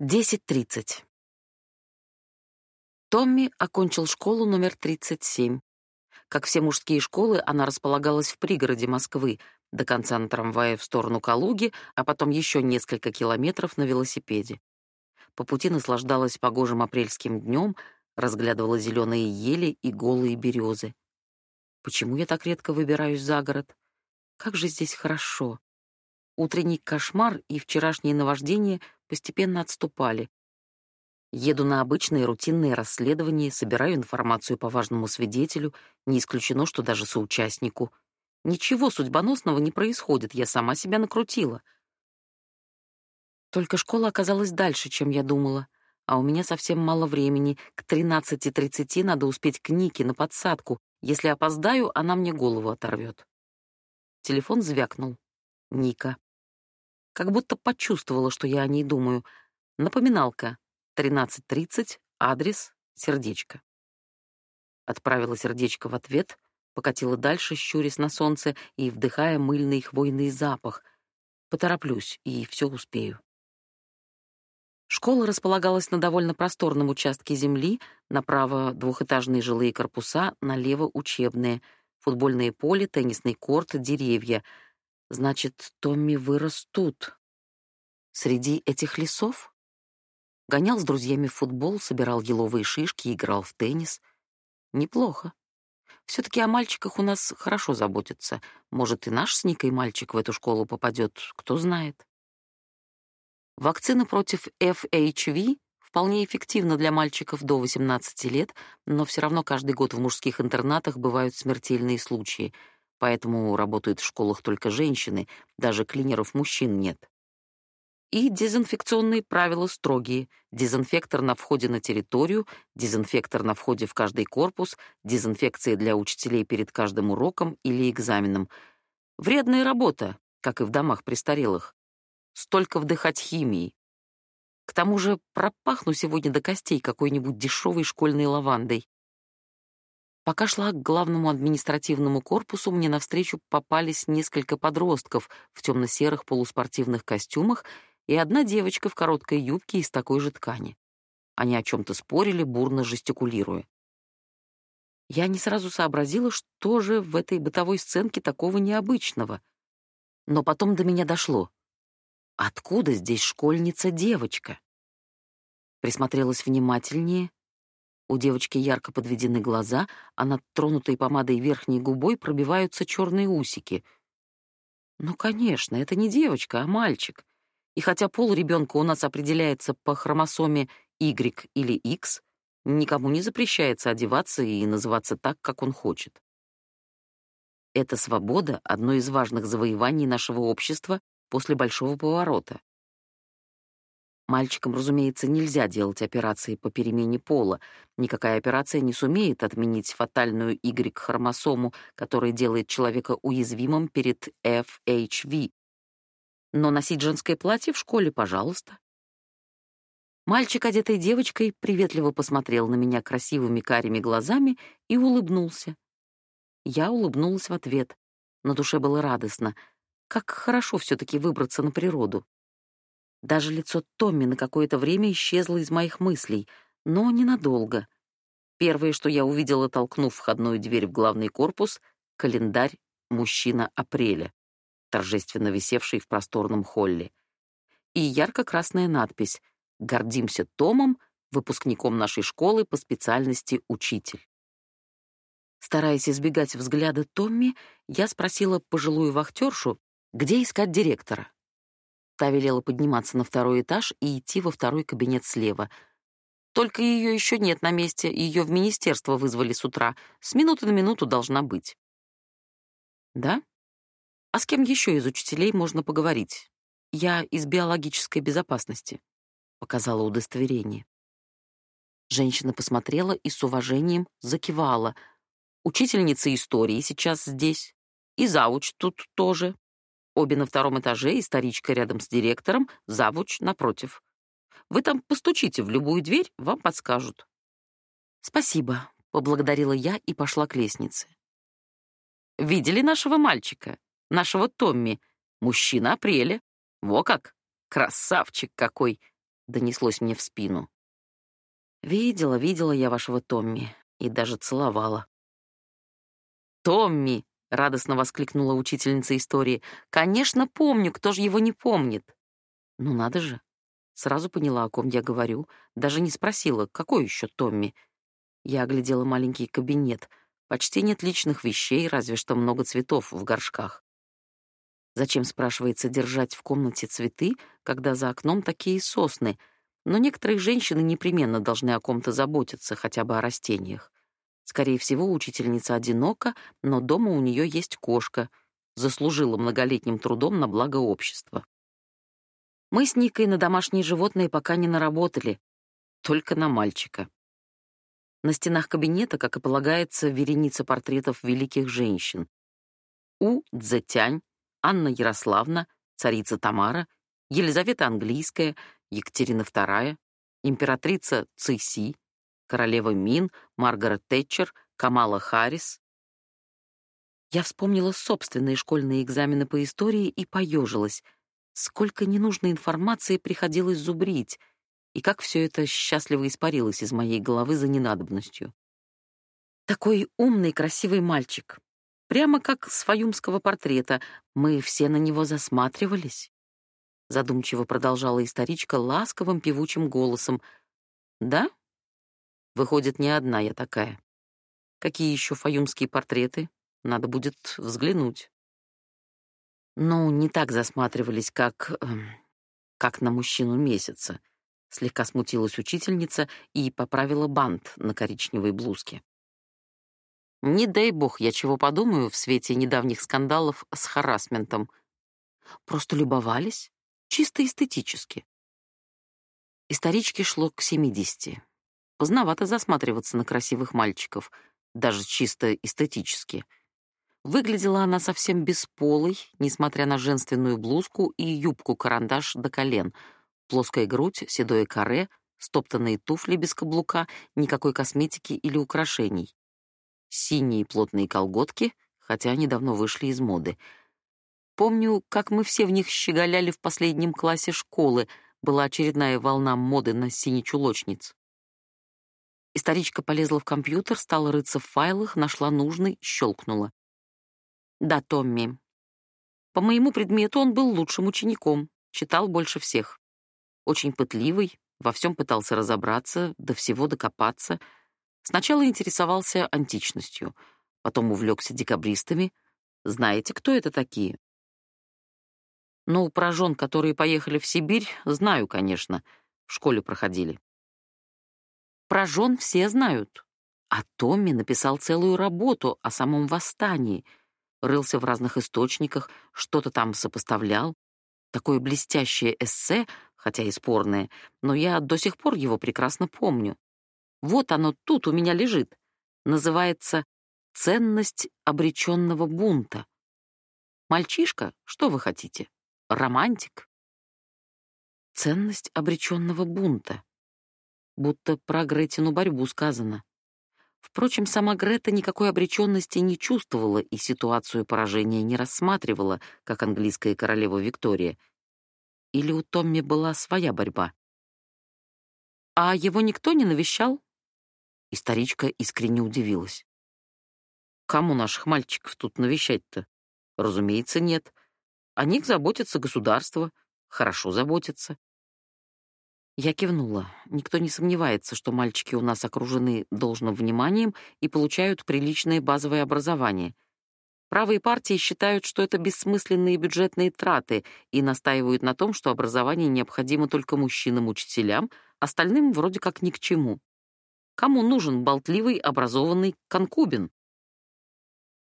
10.30. Томми окончил школу номер 37. Как все мужские школы, она располагалась в пригороде Москвы, до конца на трамвае в сторону Калуги, а потом еще несколько километров на велосипеде. По пути наслаждалась погожим апрельским днем, разглядывала зеленые ели и голые березы. Почему я так редко выбираюсь за город? Как же здесь хорошо. Утренний кошмар и вчерашнее наваждение постепенно отступали. Еду на обычные рутинные расследования, собираю информацию по важному свидетелю, не исключено, что даже соучастнику. Ничего судьбоносного не происходит, я сама себя накрутила. Только школа оказалась дальше, чем я думала, а у меня совсем мало времени. К 13.30 надо успеть к Нике на подсадку. Если опоздаю, она мне голову оторвет. Телефон звякнул. Ника как будто почувствовала, что я о ней думаю. Напоминалка. 13.30, адрес, сердечко. Отправила сердечко в ответ, покатила дальше, щурясь на солнце и вдыхая мыльный хвойный запах. Потороплюсь и все успею. Школа располагалась на довольно просторном участке земли, направо двухэтажные жилые корпуса, налево учебные, футбольное поле, теннисный корт, деревья — Значит, Томми вырос тут, среди этих лесов? Гонял с друзьями в футбол, собирал еловые шишки, играл в теннис. Неплохо. Все-таки о мальчиках у нас хорошо заботятся. Может, и наш с Никой мальчик в эту школу попадет, кто знает. Вакцина против FHV вполне эффективна для мальчиков до 18 лет, но все равно каждый год в мужских интернатах бывают смертельные случаи — поэтому работают в школах только женщины, даже клинеров мужчин нет. И дезинфекционные правила строгие. Дезинфектор на входе на территорию, дезинфектор на входе в каждый корпус, дезинфекция для учителей перед каждым уроком или экзаменом. Вредная работа, как и в домах престарелых. Столько вдыхать химии. К тому же пропахну сегодня до костей какой-нибудь дешевой школьной лавандой. Пока шла к главному административному корпусу, мне навстречу попались несколько подростков в темно-серых полуспортивных костюмах и одна девочка в короткой юбке из такой же ткани. Они о чем-то спорили, бурно жестикулируя. Я не сразу сообразила, что же в этой бытовой сценке такого необычного. Но потом до меня дошло. Откуда здесь школьница-девочка? Присмотрелась внимательнее у девочки ярко подведены глаза, а над тронутой помадой верхней губой пробиваются черные усики. Ну, конечно, это не девочка, а мальчик. И хотя пол ребенка у нас определяется по хромосоме Y или X, никому не запрещается одеваться и называться так, как он хочет. Эта свобода — одно из важных завоеваний нашего общества после большого поворота. Мальчикам, разумеется, нельзя делать операции по перемене пола. Никакая операция не сумеет отменить фатальную Y-хромосому, которая делает человека уязвимым перед FHV. Но носить женское платье в школе, пожалуйста. Мальчик, одетый девочкой, приветливо посмотрел на меня красивыми карими глазами и улыбнулся. Я улыбнулась в ответ. На душе было радостно. Как хорошо все таки выбраться на природу. Даже лицо Томми на какое-то время исчезло из моих мыслей, но ненадолго. Первое, что я увидела, толкнув входную дверь в главный корпус, календарь «Мужчина апреля», торжественно висевший в просторном холле. И ярко-красная надпись «Гордимся Томом, выпускником нашей школы по специальности учитель». Стараясь избегать взгляда Томми, я спросила пожилую вахтершу, где искать директора. Та велела подниматься на второй этаж и идти во второй кабинет слева. Только ее еще нет на месте, ее в министерство вызвали с утра. С минуты на минуту должна быть. Да? А с кем еще из учителей можно поговорить? Я из биологической безопасности, показала удостоверение. Женщина посмотрела и с уважением закивала. Учительница истории сейчас здесь. И зауч тут тоже. Обе на втором этаже, и старичка рядом с директором, завуч напротив. Вы там постучите в любую дверь, вам подскажут. Спасибо, поблагодарила я и пошла к лестнице. Видели нашего мальчика, нашего Томми, мужчина апреля. Во как, красавчик какой. донеслось мне в спину. Видела, видела я вашего Томми и даже целовала. Томми, радостно воскликнула учительница истории. Конечно, помню, кто же его не помнит? Ну надо же. Сразу поняла, о ком я говорю, даже не спросила, какой еще Томми. Я оглядела маленький кабинет. Почти нет личных вещей, разве что много цветов в горшках. Зачем, спрашивается, держать в комнате цветы, когда за окном такие сосны? Но некоторые женщины непременно должны о ком-то заботиться, хотя бы о растениях. Скорее всего, учительница одинока, но дома у нее есть кошка. Заслужила многолетним трудом на благо общества. Мы с Никой на домашние животные пока не наработали, только на мальчика. На стенах кабинета, как и полагается, вереница портретов великих женщин. У Цзэтянь, Анна Ярославна, царица Тамара, Елизавета Английская, Екатерина II, императрица Цыси, королева Мин, Маргарет Тэтчер, Камала Харрис. Я вспомнила собственные школьные экзамены по истории и поежилась. Сколько ненужной информации приходилось зубрить — и как все это счастливо испарилось из моей головы за ненадобностью. Такой умный, красивый мальчик. Прямо как с фаюмского портрета. Мы все на него засматривались. Задумчиво продолжала историчка ласковым певучим голосом. Да? Выходит, не одна я такая. Какие еще фаюмские портреты? Надо будет взглянуть. Ну, не так засматривались, как... Эм, как на мужчину месяца. Слегка смутилась учительница и поправила бант на коричневой блузке. Не дай бог, я чего подумаю в свете недавних скандалов с харасментом. Просто любовались, чисто эстетически. Историчке шло к семидесяти. Поздновато засматриваться на красивых мальчиков, даже чисто эстетически. Выглядела она совсем бесполой, несмотря на женственную блузку и юбку-карандаш до колен — Плоская грудь, седое каре, стоптанные туфли без каблука, никакой косметики или украшений. Синие плотные колготки, хотя они давно вышли из моды. Помню, как мы все в них щеголяли в последнем классе школы, была очередная волна моды на синечулочниц. Историчка полезла в компьютер, стала рыться в файлах, нашла нужный, щелкнула. Да, Томми. По моему предмету он был лучшим учеником, читал больше всех очень пытливый, во всем пытался разобраться, до всего докопаться. Сначала интересовался античностью, потом увлекся декабристами. Знаете, кто это такие? Ну, про жен, которые поехали в Сибирь, знаю, конечно. В школе проходили. Про жен все знают. А Томми написал целую работу о самом восстании. Рылся в разных источниках, что-то там сопоставлял. Такое блестящее эссе хотя и спорное, но я до сих пор его прекрасно помню. Вот оно тут у меня лежит. Называется «Ценность обреченного бунта». Мальчишка, что вы хотите? Романтик? Ценность обреченного бунта. Будто про Гретину борьбу сказано. Впрочем, сама Грета никакой обреченности не чувствовала и ситуацию поражения не рассматривала, как английская королева Виктория, или у Томми была своя борьба? А его никто не навещал? И старичка искренне удивилась. Кому наших мальчиков тут навещать-то? Разумеется, нет. О них заботится государство, хорошо заботится. Я кивнула. Никто не сомневается, что мальчики у нас окружены должным вниманием и получают приличное базовое образование — Правые партии считают, что это бессмысленные бюджетные траты и настаивают на том, что образование необходимо только мужчинам-учителям, остальным вроде как ни к чему. Кому нужен болтливый, образованный конкубин?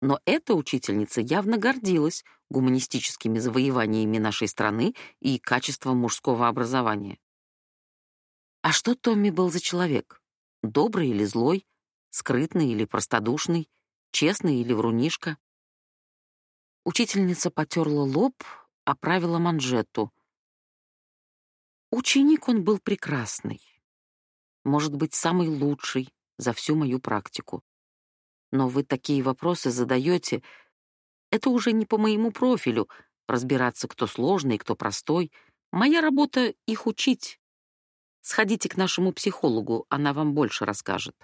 Но эта учительница явно гордилась гуманистическими завоеваниями нашей страны и качеством мужского образования. А что Томми был за человек? Добрый или злой? Скрытный или простодушный? Честный или врунишка? Учительница потерла лоб, оправила манжету. Ученик он был прекрасный. Может быть, самый лучший за всю мою практику. Но вы такие вопросы задаете. Это уже не по моему профилю, разбираться, кто сложный, кто простой. Моя работа — их учить. Сходите к нашему психологу, она вам больше расскажет.